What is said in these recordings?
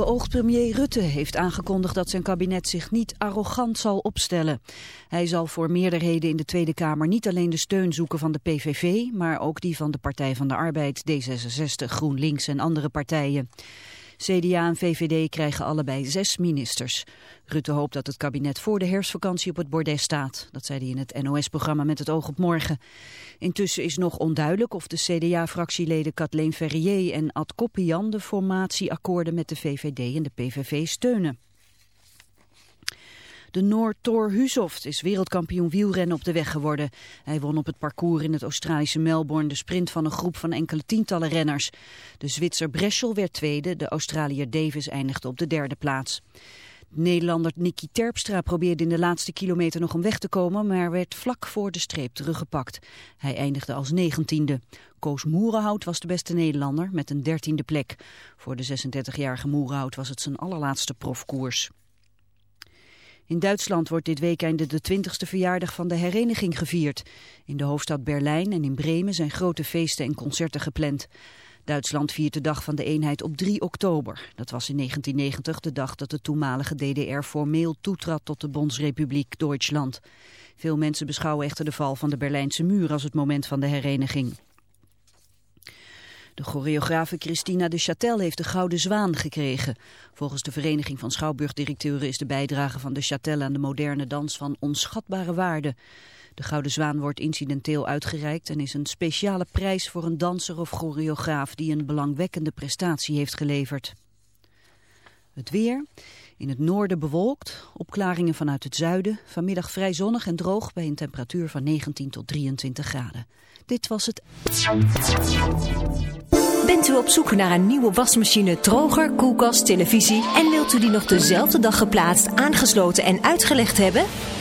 Beoogd premier Rutte heeft aangekondigd dat zijn kabinet zich niet arrogant zal opstellen. Hij zal voor meerderheden in de Tweede Kamer niet alleen de steun zoeken van de PVV, maar ook die van de Partij van de Arbeid, D66, GroenLinks en andere partijen. CDA en VVD krijgen allebei zes ministers. Rutte hoopt dat het kabinet voor de herfstvakantie op het bordes staat. Dat zei hij in het NOS-programma Met het oog op morgen. Intussen is nog onduidelijk of de CDA-fractieleden Kathleen Ferrier en Ad Koppian de formatieakkoorden met de VVD en de PVV steunen. De Noor Thor Husoft is wereldkampioen wielrennen op de weg geworden. Hij won op het parcours in het Australische Melbourne de sprint van een groep van enkele tientallen renners. De Zwitser Breschel werd tweede, de Australiër Davis eindigde op de derde plaats. De Nederlander Nicky Terpstra probeerde in de laatste kilometer nog om weg te komen, maar werd vlak voor de streep teruggepakt. Hij eindigde als negentiende. Koos Moerenhout was de beste Nederlander met een dertiende plek. Voor de 36-jarige Moerenhout was het zijn allerlaatste profkoers. In Duitsland wordt dit weekend de 20ste verjaardag van de hereniging gevierd. In de hoofdstad Berlijn en in Bremen zijn grote feesten en concerten gepland. Duitsland viert de dag van de eenheid op 3 oktober. Dat was in 1990 de dag dat de toenmalige DDR formeel toetrad tot de Bondsrepubliek Duitsland. Veel mensen beschouwen echter de val van de Berlijnse muur als het moment van de hereniging. De choreografe Christina de Châtel heeft de Gouden Zwaan gekregen. Volgens de Vereniging van Schouwburgdirecteuren is de bijdrage van de Châtel aan de moderne dans van onschatbare waarde. De Gouden Zwaan wordt incidenteel uitgereikt en is een speciale prijs voor een danser of choreograaf die een belangwekkende prestatie heeft geleverd. Het weer. In het noorden bewolkt, opklaringen vanuit het zuiden. Vanmiddag vrij zonnig en droog bij een temperatuur van 19 tot 23 graden. Dit was het... Bent u op zoek naar een nieuwe wasmachine, droger, koelkast, televisie... en wilt u die nog dezelfde dag geplaatst, aangesloten en uitgelegd hebben?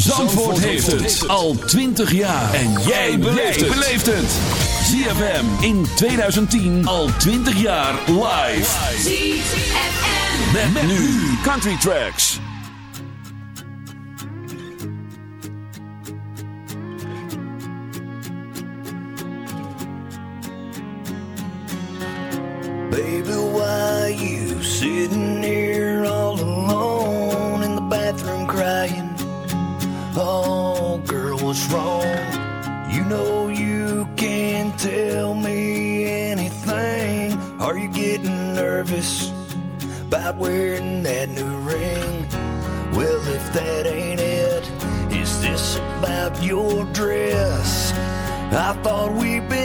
Zandvoort heeft het al 20 jaar. En jij beleeft het. ZFM in 2010 al 20 jaar live. ZFM. Met, met nu Country Tracks. Baby, why you sitting what's wrong? You know you can't tell me anything. Are you getting nervous about wearing that new ring? Well, if that ain't it, is this about your dress? I thought we'd been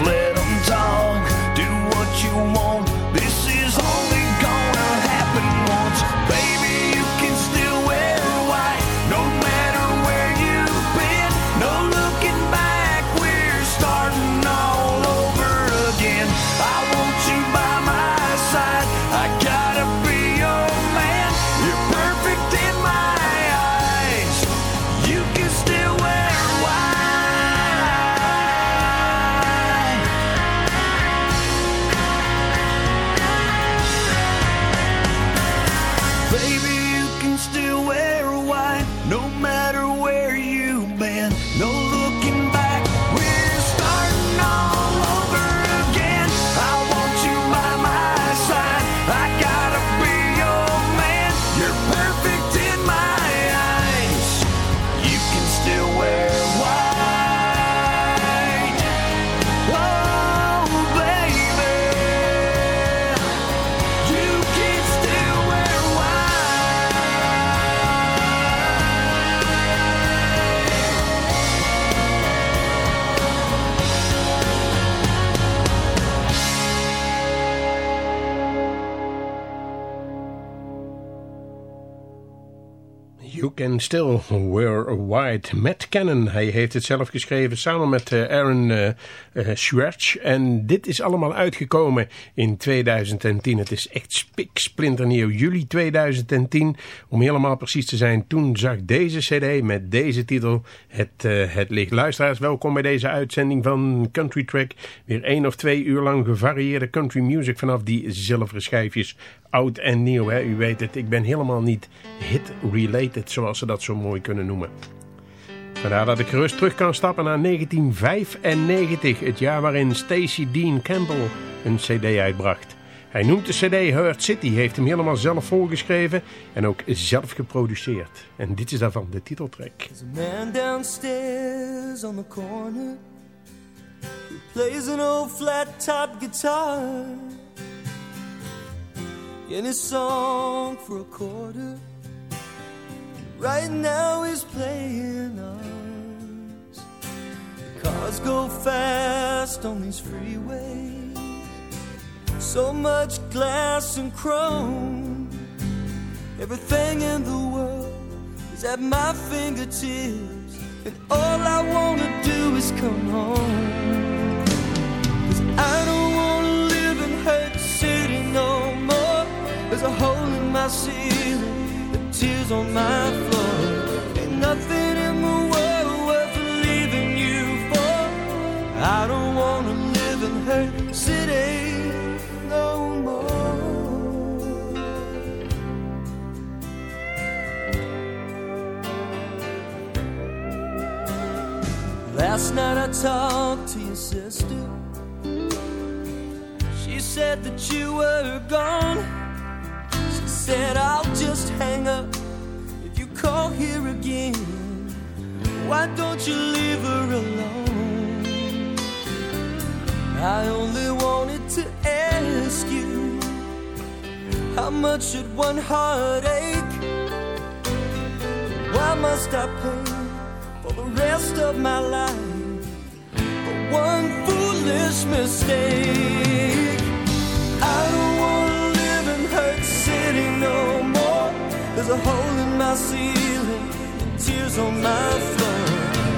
we'll Can Still Wear White. Matt Cannon, hij heeft het zelf geschreven samen met eh, Aaron uh, uh, Schwartz. En dit is allemaal uitgekomen in 2010. Het is echt spiksplinternieuw. Juli 2010, om helemaal precies te zijn. Toen zag deze cd met deze titel het, het licht. Luisteraars, welkom bij deze uitzending van Country Track. Weer één of twee uur lang gevarieerde country music vanaf die zilveren schijfjes oud en nieuw. Hè? U weet het, ik ben helemaal niet hit-related, zoals ze dat zo mooi kunnen noemen. Vandaar dat ik gerust terug kan stappen naar 1995, het jaar waarin Stacey Dean Campbell een cd uitbracht. Hij noemt de cd Hurt City, heeft hem helemaal zelf volgeschreven en ook zelf geproduceerd. En dit is daarvan de titeltrack. There's a on the corner plays an old flat top guitar. Song for a quarter, right now he's playing us. Cars go fast on these freeways, so much glass and chrome. Everything in the world is at my fingertips, and all I wanna do is come home. Cause I don't wanna live in hurt city no more. There's a hole in my ceiling, tears on my floor. Ain't nothing in the world worth leaving you for. I don't wanna live in hurt city no more. Last night I talked to your sister. She said that you were gone. She said I'll just hang up call here again. Why don't you leave her alone? I only wanted to ask you how much should one heartache? Why must I pay for the rest of my life for one foolish mistake? I don't wanna live in Hurt City no. A hole in my ceiling and tears on my floor.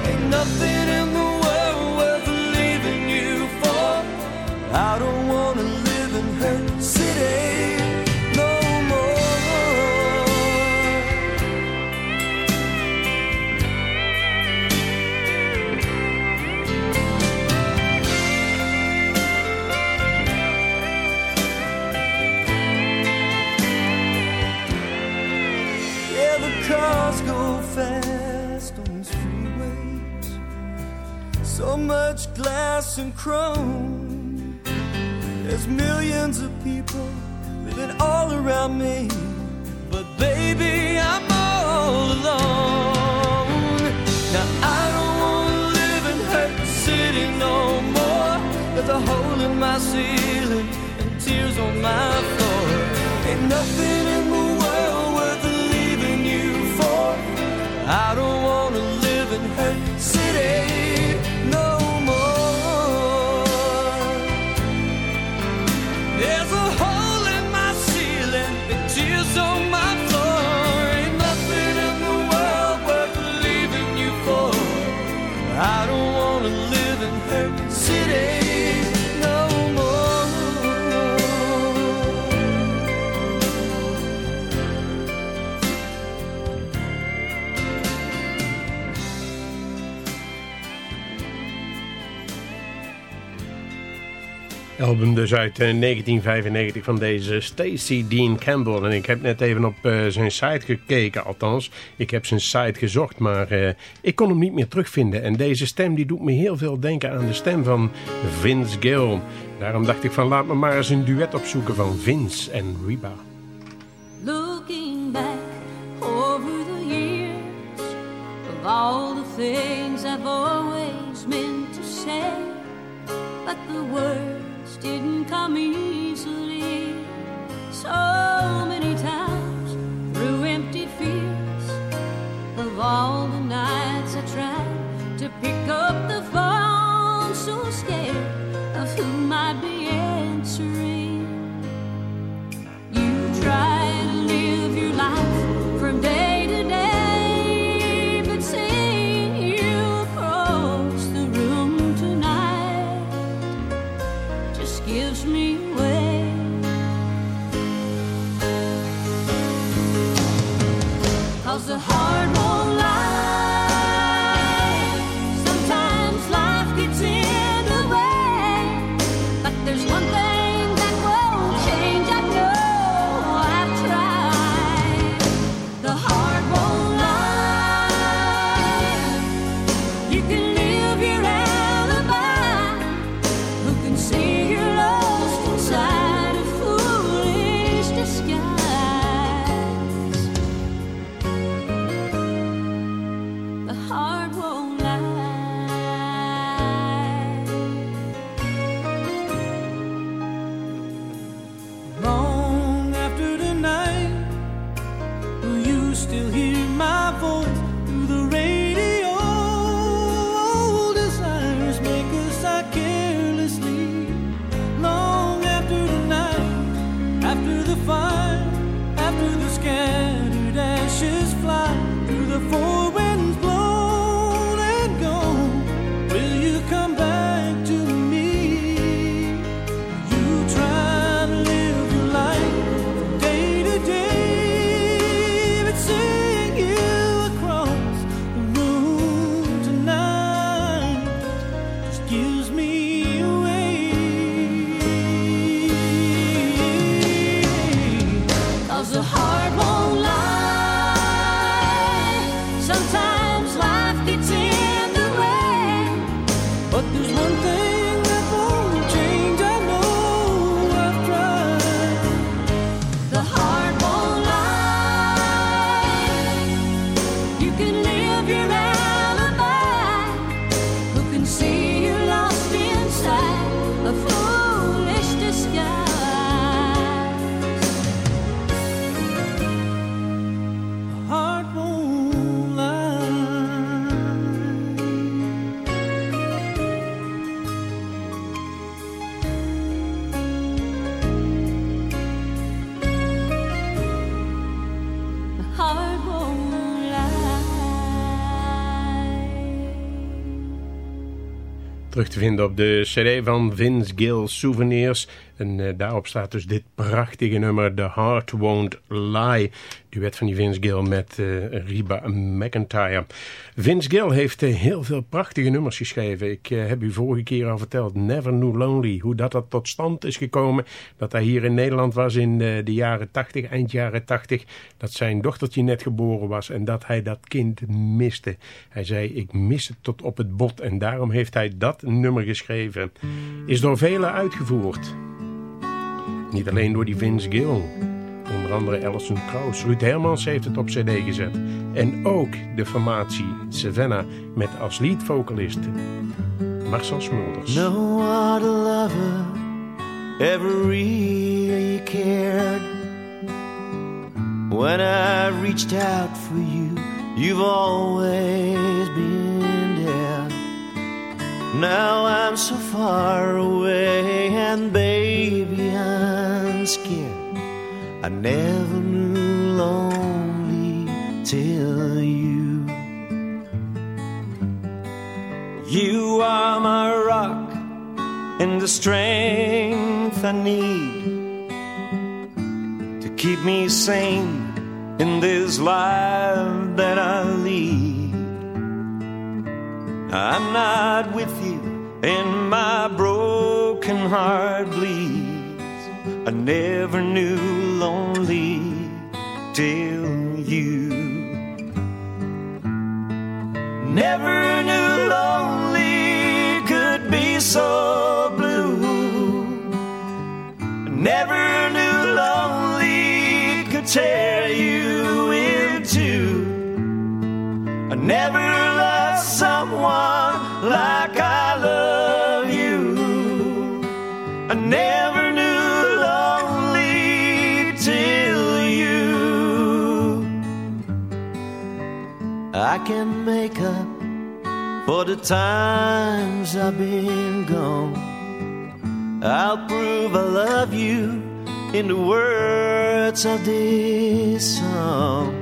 Ain't nothing in the world worth leaving you for. I don't wanna much and chrome. There's millions of people living all around me. But baby, I'm all alone. Now I don't wanna live in Hurt City no more. There's a hole in my ceiling and tears on my floor. Ain't nothing in the world worth leaving you for. I don't wanna live Album dus uit eh, 1995 van deze Stacey Dean Campbell. En ik heb net even op eh, zijn site gekeken, althans. Ik heb zijn site gezocht, maar eh, ik kon hem niet meer terugvinden. En deze stem die doet me heel veel denken aan de stem van Vince Gill. Daarom dacht ik van laat me maar eens een duet opzoeken van Vince en Reba. Looking back over the years of all the things I've always meant to say, but the words didn't come easily. Vinden op de cd van Vince Gill Souvenirs. En eh, daarop staat dus dit prachtige nummer The Heart Won't Lie. Duet van die Vince Gill met eh, Reba McIntyre. Vince Gill heeft eh, heel veel prachtige nummers geschreven. Ik heb u vorige keer al verteld, Never Knew Lonely. Hoe dat, dat tot stand is gekomen. Dat hij hier in Nederland was in de jaren 80, eind jaren 80. Dat zijn dochtertje net geboren was en dat hij dat kind miste. Hij zei, ik mis het tot op het bot. En daarom heeft hij dat nummer geschreven. Is door velen uitgevoerd. Niet alleen door die Vince Gill. Onder andere Alison Krauss. Ruud Hermans heeft het op cd gezet. En ook de formatie Savannah met als leadvocalist Marcel Smulders. No other lover ever really cared. When I reached out for you, you've always been there. Now I'm so far away, and I never knew lonely till you. You are my rock and the strength I need to keep me sane in this life that I lead. I'm not with you and my broken heart bleeds. I never knew lonely till you. Never knew lonely could be so blue. Never knew lonely could tear you in two. I never I can make up for the times I've been gone. I'll prove I love you in the words of this song.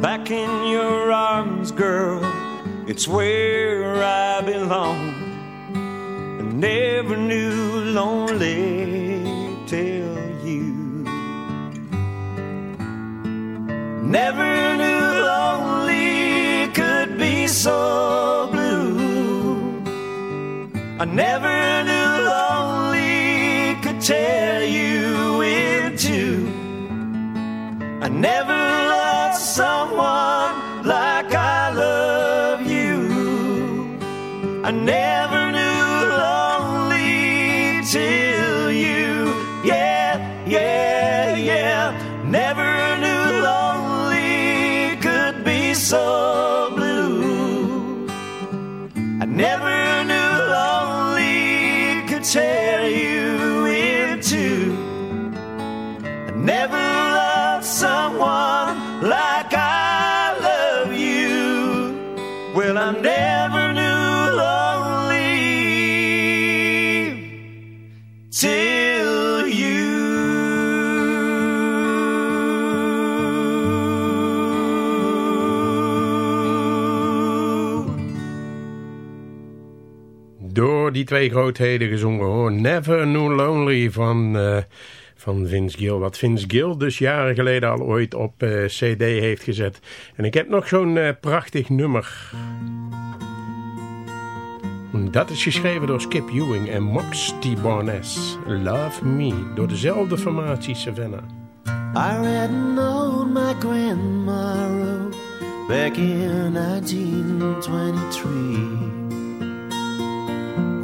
Back in your arms, girl, it's where I belong. I never knew lonely till you. Never knew lonely so blue. I never knew lonely could tear you in two. I never loved someone die twee grootheden gezongen hoor. Never Knew Lonely van, eh, van Vince Gill. Wat Vince Gill dus jaren geleden al ooit op eh, cd heeft gezet. En ik heb nog zo'n eh, prachtig nummer. Dat is geschreven door Skip Ewing en Mox T. Barnes. Love Me. Door dezelfde formatie Savannah. I read note my grandma back in 1923.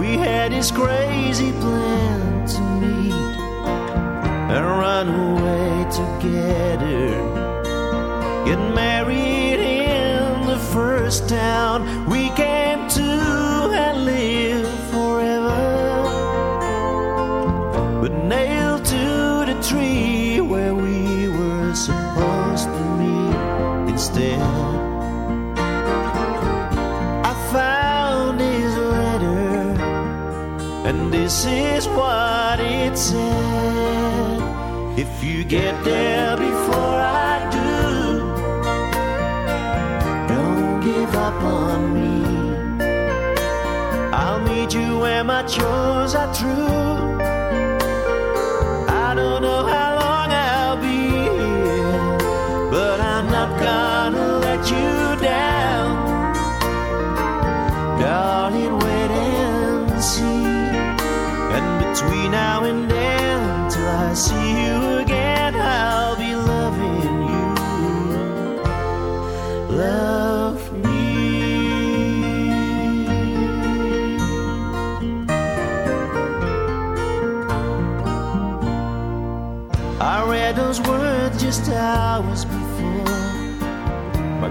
We had this crazy plan to meet and run away together. Get married in the first town we came this is what it said. If you get there before I do, don't give up on me. I'll meet you where my chores are true.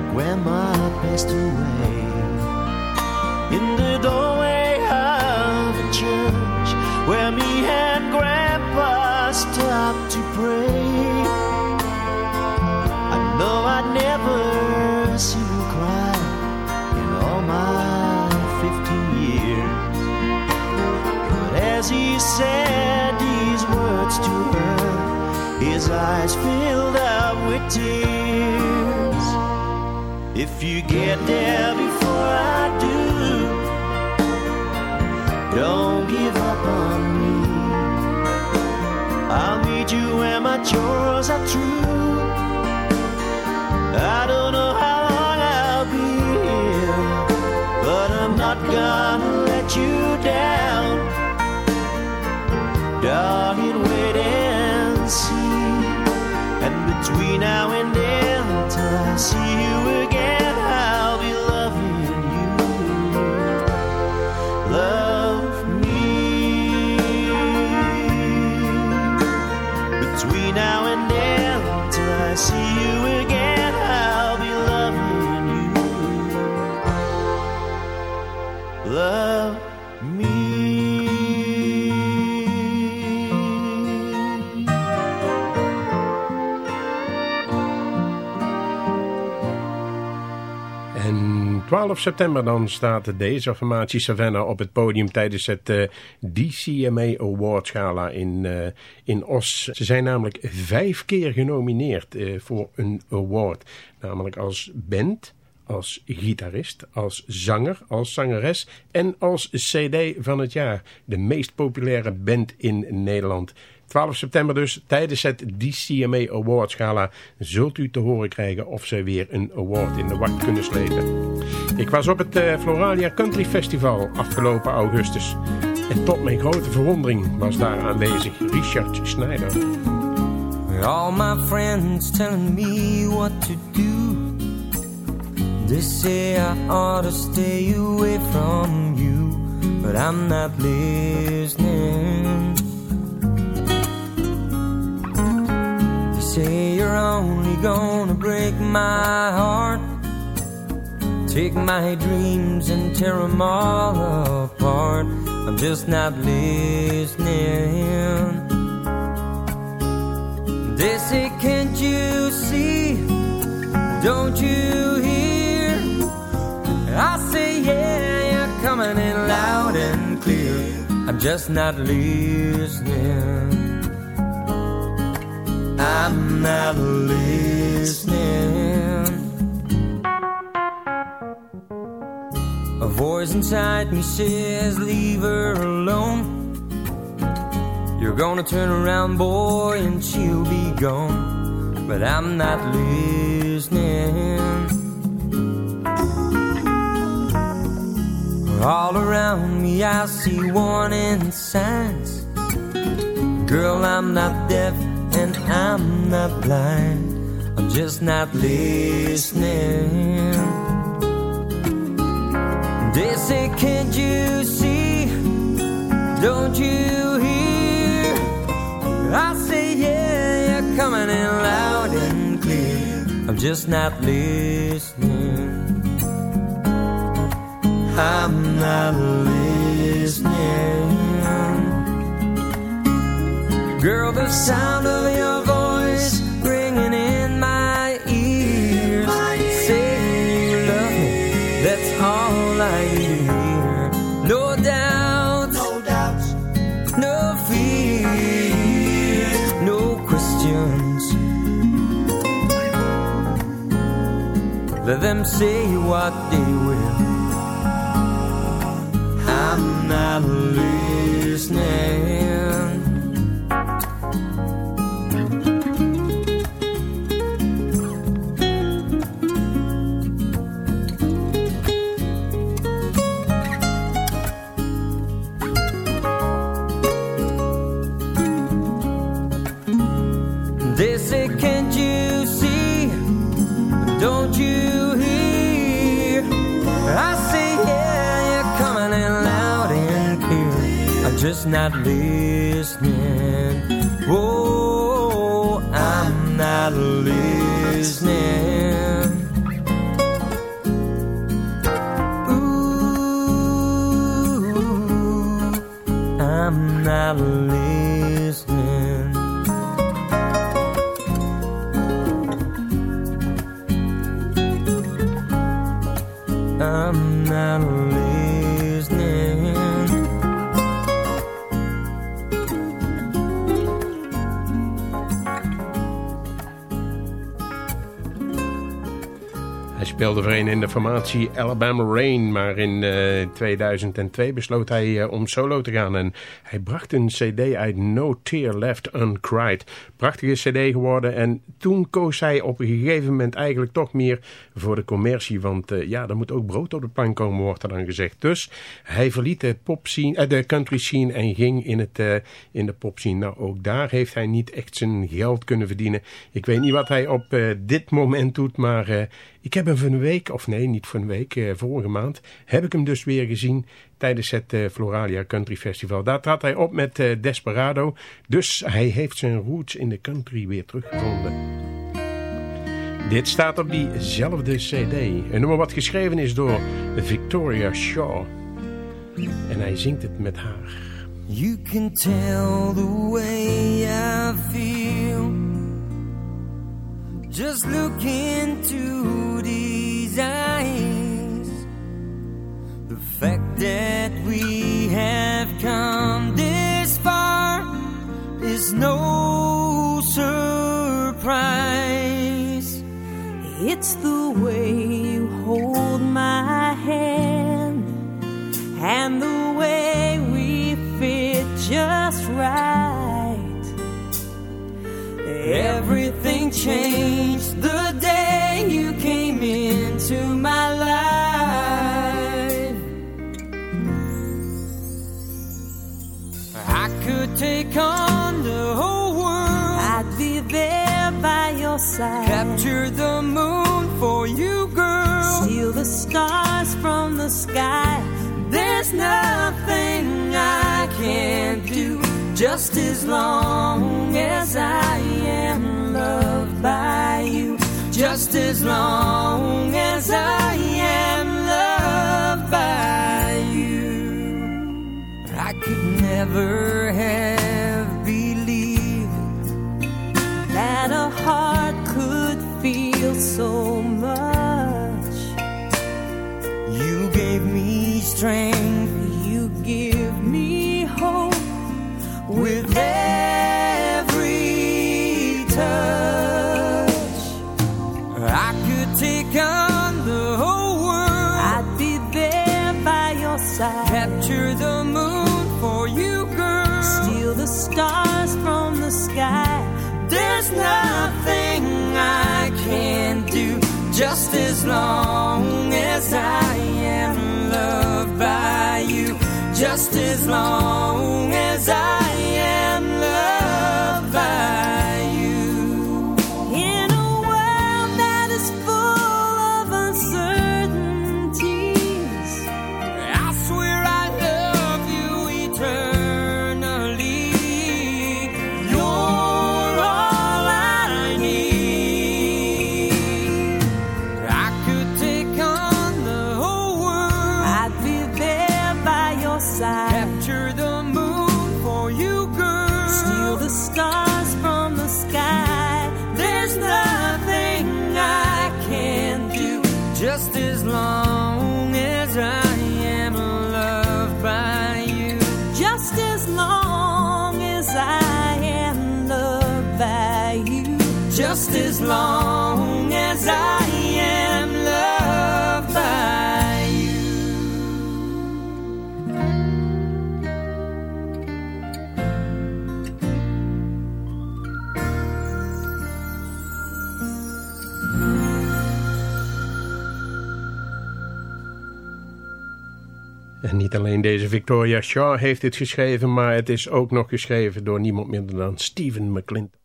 My grandma passed away. In the doorway of a church where me and grandpa stopped to pray. I know I'd never seen him cry in all my 15 years. But as he said, these words to her, his eyes filled up with tears. If you get there before I do, don't give up on me. I'll meet you where my chores are true. I don't know how long I'll be here, but I'm not gonna let you down. Darling, wait and see. And between now and then, till I see 12 september dan staat deze formatie Savannah op het podium tijdens het eh, DCMA Awards Gala in, eh, in Os. Ze zijn namelijk vijf keer genomineerd eh, voor een award. Namelijk als band, als gitarist, als zanger, als zangeres en als cd van het jaar. De meest populaire band in Nederland. 12 september dus, tijdens het DCMA Awards Gala, zult u te horen krijgen of zij weer een award in de wacht kunnen slepen. Ik was op het eh, Floralia Country Festival afgelopen augustus. En tot mijn grote verwondering was daar aanwezig Richard Schneider. All my friends telling me what to do. Say I ought to stay away from you, but I'm not listening. Say you're only gonna break my heart, take my dreams and tear them all apart. I'm just not listening. They say, can't you see? Don't you hear? I say, yeah, you're coming in loud and clear. I'm just not listening. I'm not listening. A voice inside me says, leave her alone. You're gonna turn around, boy, and she'll be gone. But I'm not listening. All around me, I see warning signs. Girl, I'm not deaf and I'm not blind. I'm just not listening. They say, can't you see? Don't you hear? I say, yeah, you're coming in loud and clear. I'm just not listening. I'm not listening. Girl, the sound of your voice ringing in my ears. Say you love me, that's all I hear. No doubt, no doubts, no fears, no questions. Let them say what they will. I'm not listening. Listening. Oh, I'm not listening. Speelde voor een in de formatie Alabama Rain, maar in uh, 2002 besloot hij uh, om solo te gaan en hij bracht een cd uit No Tear Left Uncried. Prachtige cd geworden en toen koos hij op een gegeven moment eigenlijk toch meer voor de commercie, want uh, ja, er moet ook brood op de plank komen, wordt er dan gezegd. Dus hij verliet de, pop scene, de country scene en ging in, het, in de pop scene. Nou, ook daar heeft hij niet echt zijn geld kunnen verdienen. Ik weet niet wat hij op dit moment doet, maar ik heb hem van een week, of nee, niet van een week, eh, vorige maand, heb ik hem dus weer gezien tijdens het eh, Floralia Country Festival. Daar trad hij op met eh, Desperado, dus hij heeft zijn roots in de country weer teruggevonden. Dit staat op diezelfde cd. Een nummer wat geschreven is door Victoria Shaw. En hij zingt het met haar. You can tell the way I feel Just look into The fact that we have come this far is no surprise. It's the way you hold my hand and the way we fit just right. Everything changed the day you came into my life. Take on the whole world. I'd be there by your side. Capture the moon for you, girl. Steal the stars from the sky. There's nothing I can't do just as long as I am loved by you. Just as long as I am loved by you. Never have believed that a heart could feel so much. You gave me strength, Just as long as I niet alleen deze Victoria Shaw heeft dit geschreven, maar het is ook nog geschreven door niemand minder dan Stephen McClinton.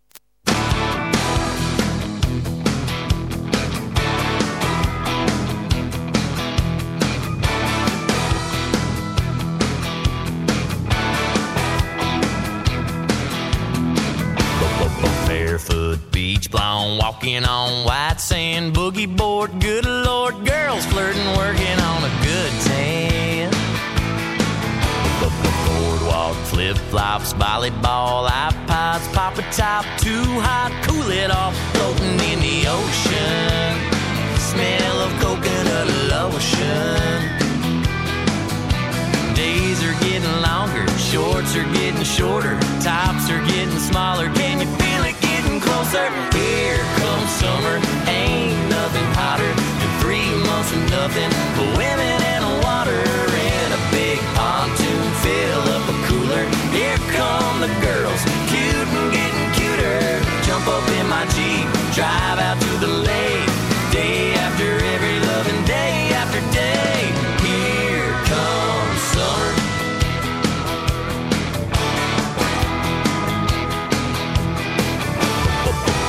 Walking on volleyball, iPods, pop a top, too hot, cool it off, floating in the ocean. Smell of coconut lotion. Days are getting longer, shorts are getting shorter, tops are getting smaller. Can you feel it getting closer? Here comes summer, ain't nothing hotter than three the girls, cute and getting cuter. Jump up in my Jeep, drive out to the lake. Day after every loving day after day. Here comes summer.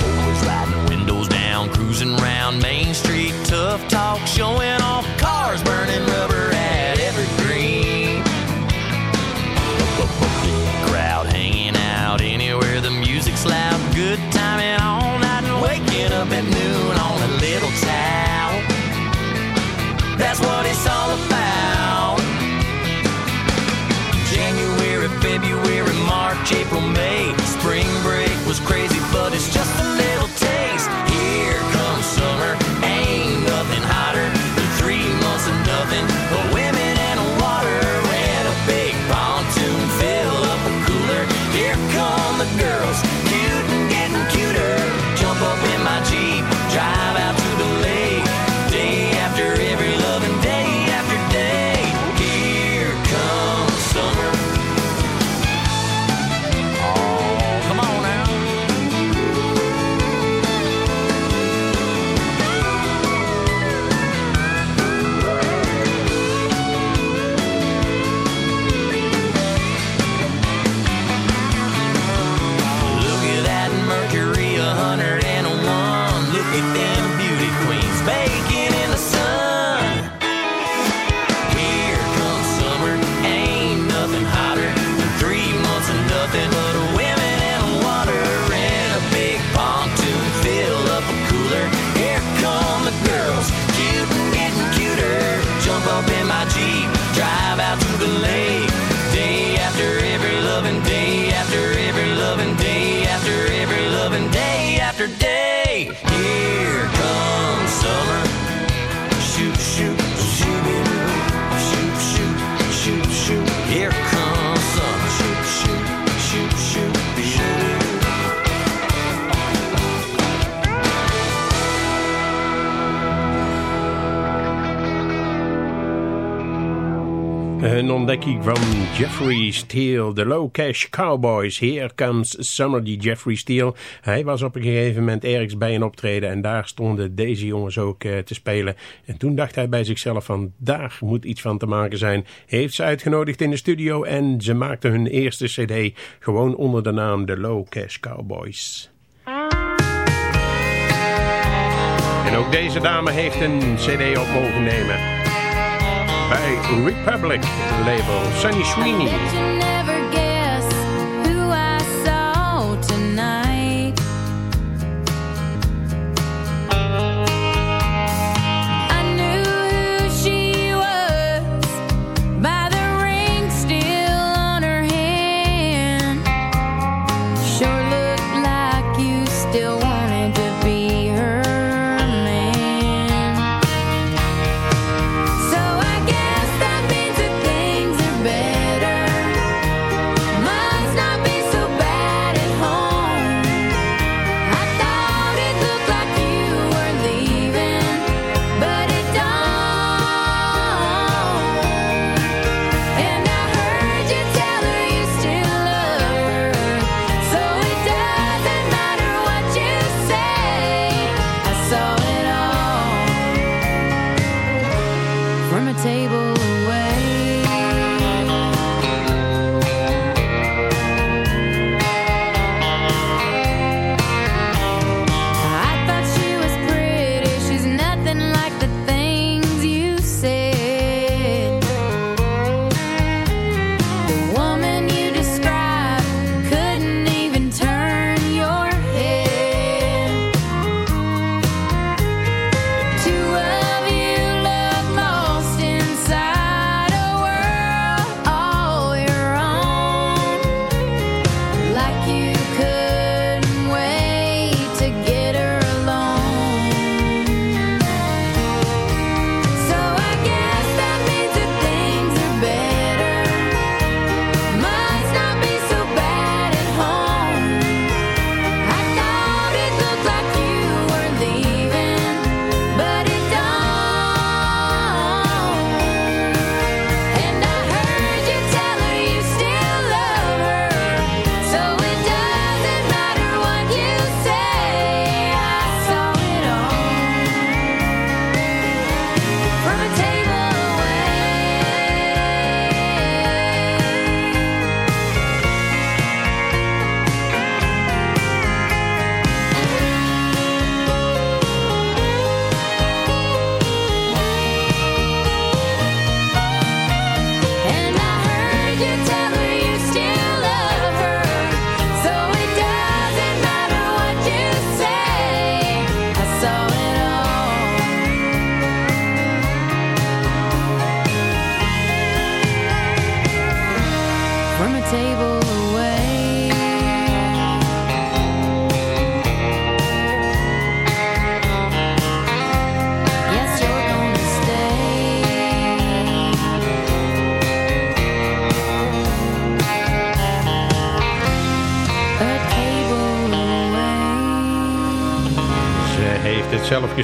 Always riding windows down, cruising round Main Street, tough talk showing. Jeffrey Steele, de Low Cash Cowboys. Here comes Summer, die Jeffrey Steele. Hij was op een gegeven moment ergens bij een optreden en daar stonden deze jongens ook eh, te spelen. En toen dacht hij bij zichzelf van, daar moet iets van te maken zijn. Heeft ze uitgenodigd in de studio en ze maakten hun eerste cd gewoon onder de naam de Low Cash Cowboys. En ook deze dame heeft een cd op mogen nemen. Bij Republic label Sunny Sweeney.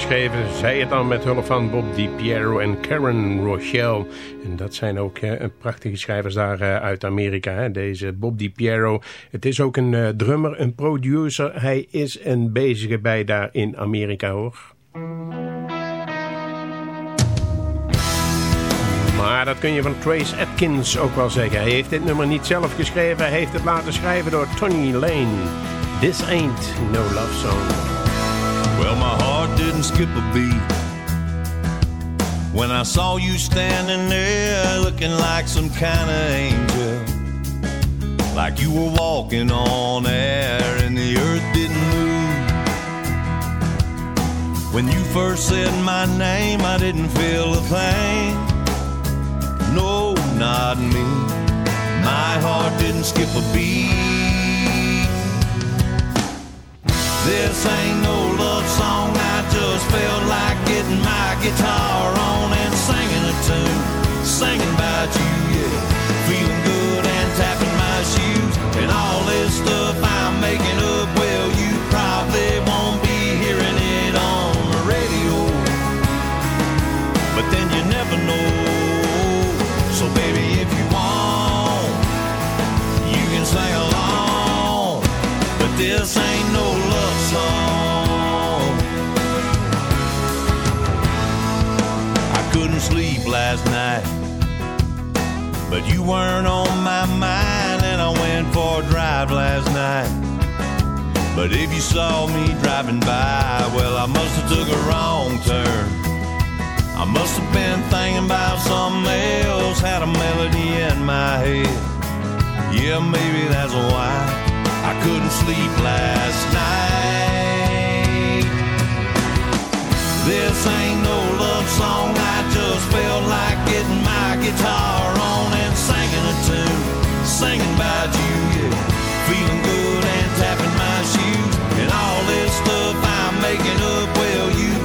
Geschreven. Zij het dan met hulp van Bob DiPiero en Karen Rochelle. En dat zijn ook eh, prachtige schrijvers daar eh, uit Amerika. Hè? Deze Bob DiPiero. Het is ook een eh, drummer, een producer. Hij is een bezige bij daar in Amerika hoor. Maar dat kun je van Trace Atkins ook wel zeggen. Hij heeft dit nummer niet zelf geschreven. Hij heeft het laten schrijven door Tony Lane. This ain't no love song. Well, my heart didn't skip a beat when I saw you standing there looking like some kind of angel. Like you were walking on air and the earth didn't move. When you first said my name, I didn't feel a thing. No, not me. My heart didn't skip a beat. This ain't no love song. Just felt like getting my guitar on and singing a tune, singing about you, yeah. Feeling good and tapping my shoes and all this stuff I'm making up. You weren't on my mind, and I went for a drive last night. But if you saw me driving by, well, I must have took a wrong turn. I must have been thinking about something else, had a melody in my head. Yeah, maybe that's why I couldn't sleep last night. This ain't no love song, just felt like getting my guitar on and singing a tune, singing about you, yeah. Feeling good and tapping my shoes, and all this stuff I'm making up, well, you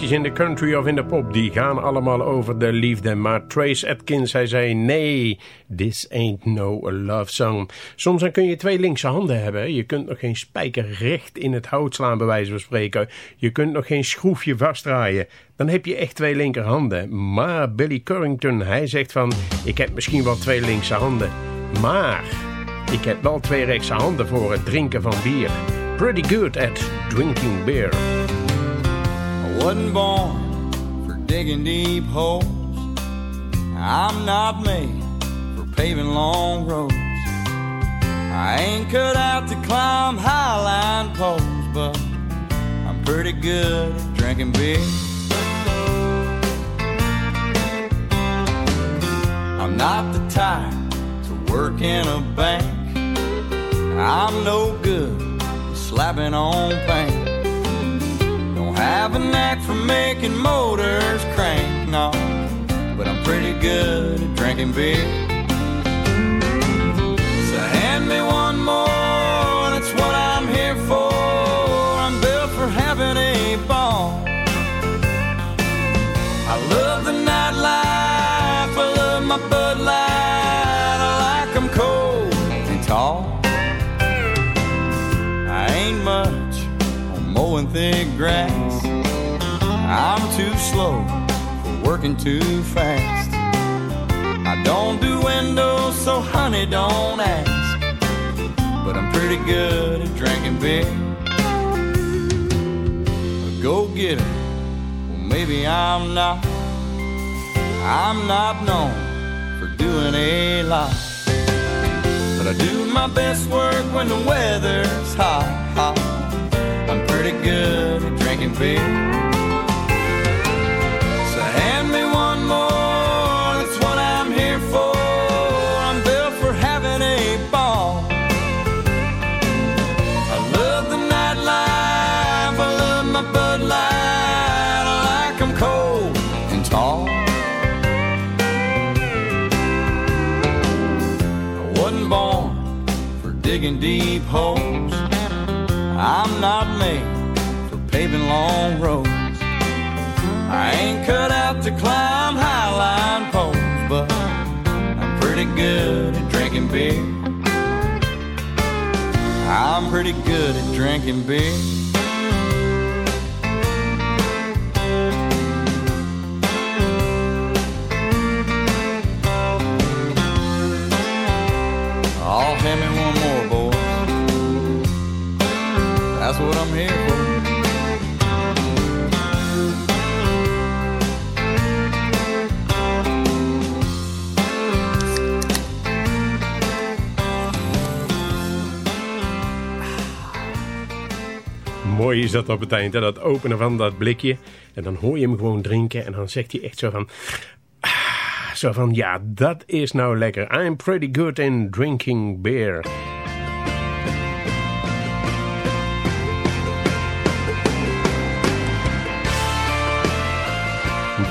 liedjes in de country of in de pop, die gaan allemaal over de liefde. Maar Trace Atkins, hij zei, nee, this ain't no love song. Soms dan kun je twee linkse handen hebben. Je kunt nog geen spijker recht in het hout slaan, bij wijze van spreken. Je kunt nog geen schroefje vastdraaien. Dan heb je echt twee linkerhanden. Maar Billy Currington, hij zegt van, ik heb misschien wel twee linkse handen. Maar ik heb wel twee rechtse handen voor het drinken van bier. Pretty good at drinking beer. Wasn't born for digging deep holes. I'm not made for paving long roads. I ain't cut out to climb highline poles, but I'm pretty good at drinking beer. I'm not the type to work in a bank. I'm no good at slapping on paint have a knack for making motors crank, no, but I'm pretty good at drinking beer. So hand me one more, that's what I'm here for. I'm built for having a ball. I love the nightlife, I love my Bud Light, I like them cold and tall. I ain't much on mowing thick grass. Slow for working too fast. I don't do windows, so honey, don't ask. But I'm pretty good at drinking beer. A go getter, well, maybe I'm not. I'm not known for doing a lot. But I do my best work when the weather's hot, hot. I'm pretty good at drinking beer. Digging deep holes. I'm not made for paving long roads. I ain't cut out to climb high line poles, but I'm pretty good at drinking beer. I'm pretty good at drinking beer. What I'm. Mooi is dat op het eind, dat openen van dat blikje. En dan hoor je hem gewoon drinken en dan zegt hij echt zo van... ah, Zo van, ja, dat is nou lekker. I'm pretty good in drinking beer.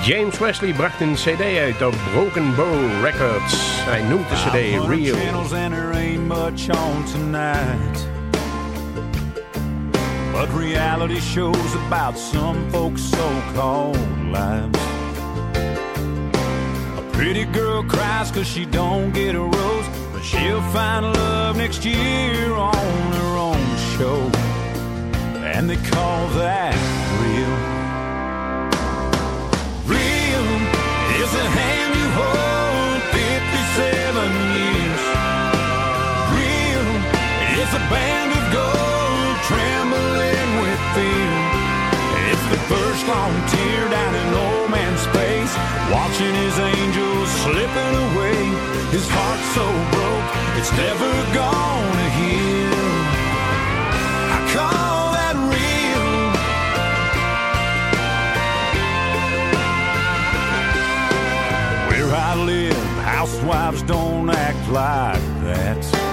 James Wesley bracht een cd uit op Broken Bow Records. Hij noemt de cd Real. channels and there ain't much on tonight. But reality shows about some folks' so-called lives. A pretty girl cries cause she don't get a rose, but she'll find love next year on her own show. And they call that. Real a band of gold trembling with fear. It's the first long tear down an old man's face, watching his angels slipping away. His heart so broke, it's never gonna heal. I call that real. Where I live, housewives don't act like that.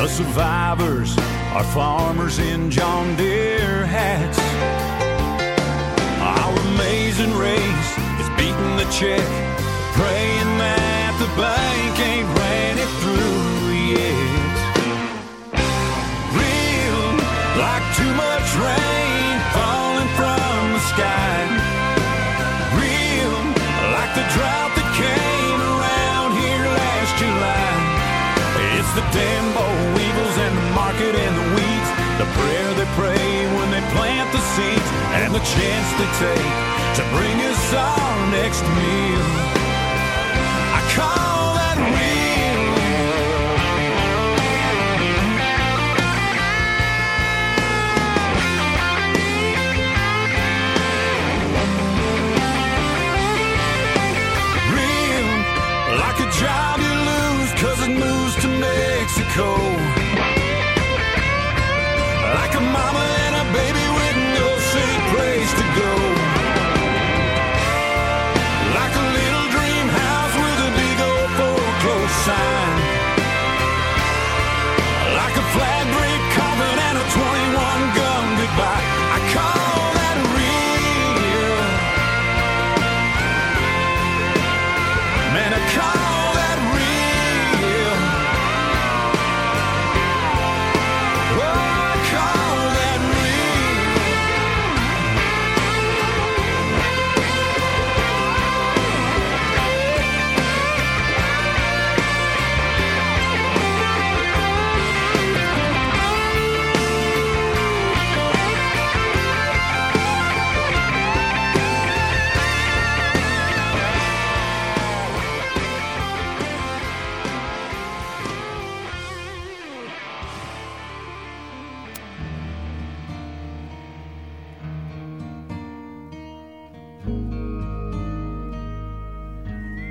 The survivors are farmers in John Deere hats. Our amazing race is beating the check, praying that the bank ain't ran it through yet. Real, like too much rain prayer they pray when they plant the seeds. And the chance they take to bring us our next meal. I call that real. Real, like a job you lose cause it moves to Mexico.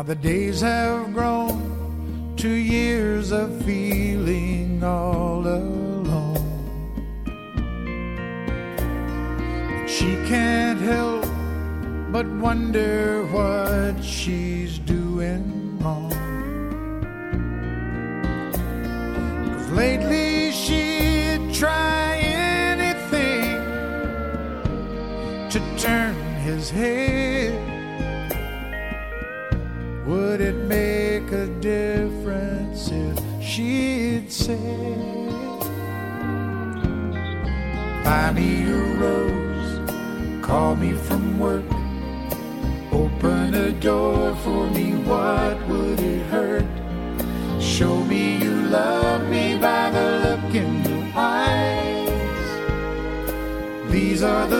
Now the days have grown to years of feeling all alone. And she can't help but wonder what she's doing wrong. Cause lately she'd try anything to turn his head. She'd say, Buy me a rose, call me from work, open a door for me, what would it hurt? Show me you love me by the look in your eyes. These are the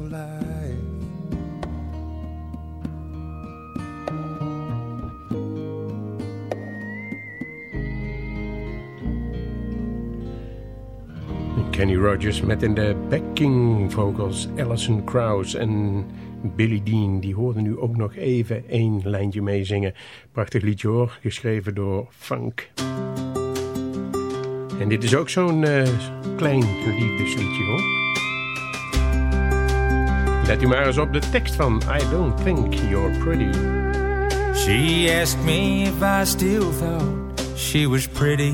Kenny Rogers met in de backing vocals Alison Krauss en Billy Dean. Die hoorden nu ook nog even één lijntje meezingen. Prachtig liedje hoor, geschreven door Funk. En dit is ook zo'n eh, klein liefdesliedje hoor. Let u maar eens op de tekst van I Don't Think You're Pretty. She asked me if I still thought she was pretty.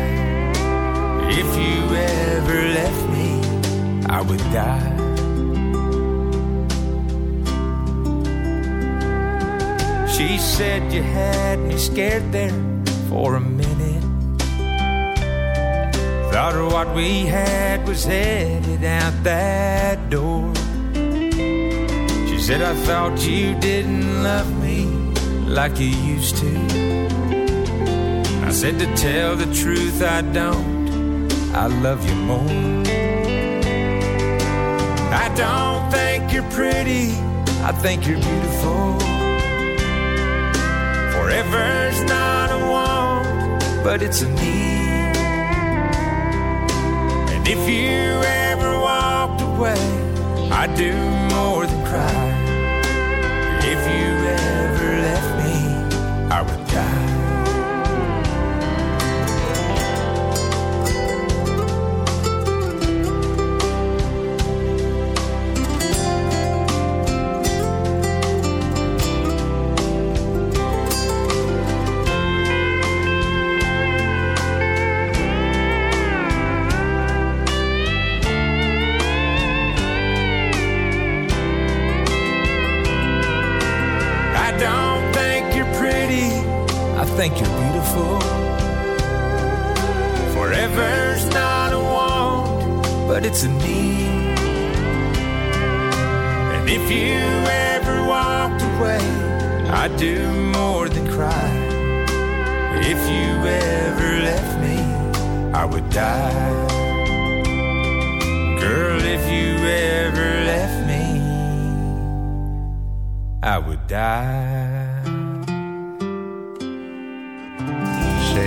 If you ever left me, I would die. She said you had me scared there for a minute. Thought what we had was headed out that door. She said, I thought you didn't love me like you used to. I said, to tell the truth, I don't. I love you more. I don't think you're pretty, I think you're beautiful. Forever's not a want, but it's a need. And if you ever walked away, I'd do more than cry. Die. Girl, if you ever left me, I would die.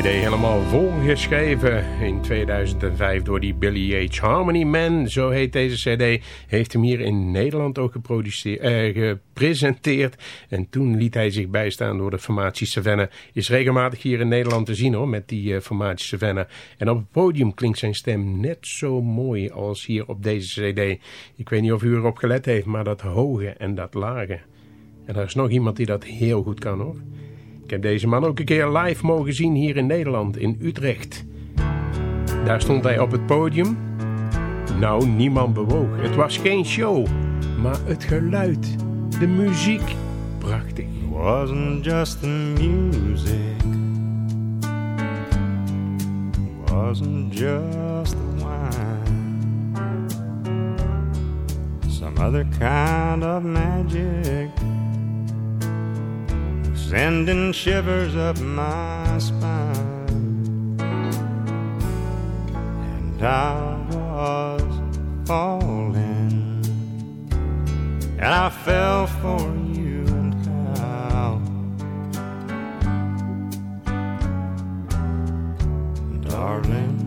CD helemaal volgeschreven in 2005 door die Billy H. Harmony Man, zo heet deze CD. Heeft hem hier in Nederland ook eh, gepresenteerd. En toen liet hij zich bijstaan door de formatie Savannah. Is regelmatig hier in Nederland te zien hoor, met die eh, formatie Savannah. En op het podium klinkt zijn stem net zo mooi als hier op deze CD. Ik weet niet of u erop gelet heeft, maar dat hoge en dat lage. En er is nog iemand die dat heel goed kan hoor. Ik heb deze man ook een keer live mogen zien hier in Nederland, in Utrecht. Daar stond hij op het podium. Nou, niemand bewoog. Het was geen show, maar het geluid, de muziek, prachtig. wasn't just the music, wasn't just the wine, some other kind of magic, sending shivers up my spine, and I was falling, and I fell for you and how. Darling,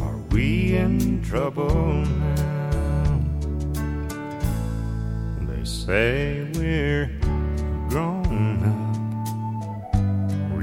are we in trouble now? They say we're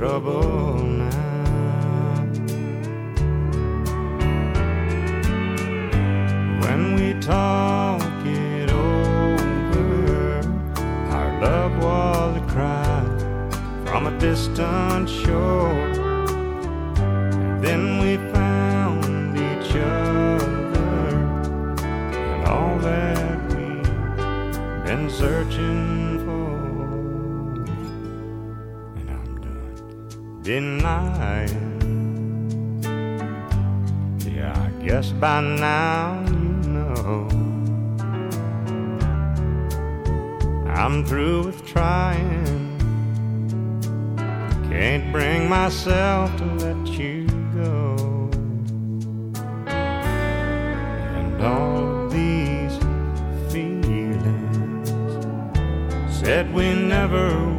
Trouble now? When we talk it over, our love was a cry from a distant shore. And then we denying. Yeah, I guess by now you know I'm through with trying. Can't bring myself to let you go. And all of these feelings said we never